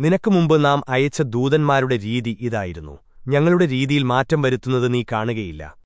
നിനക്ക് മുമ്പ് നാം അയച്ച ദൂതന്മാരുടെ രീതി ഇതായിരുന്നു. ഞങ്ങളുടെ രീതിയിൽ മാറ്റം വരുത്തുന്നത് നീ കാണുകയില്ല.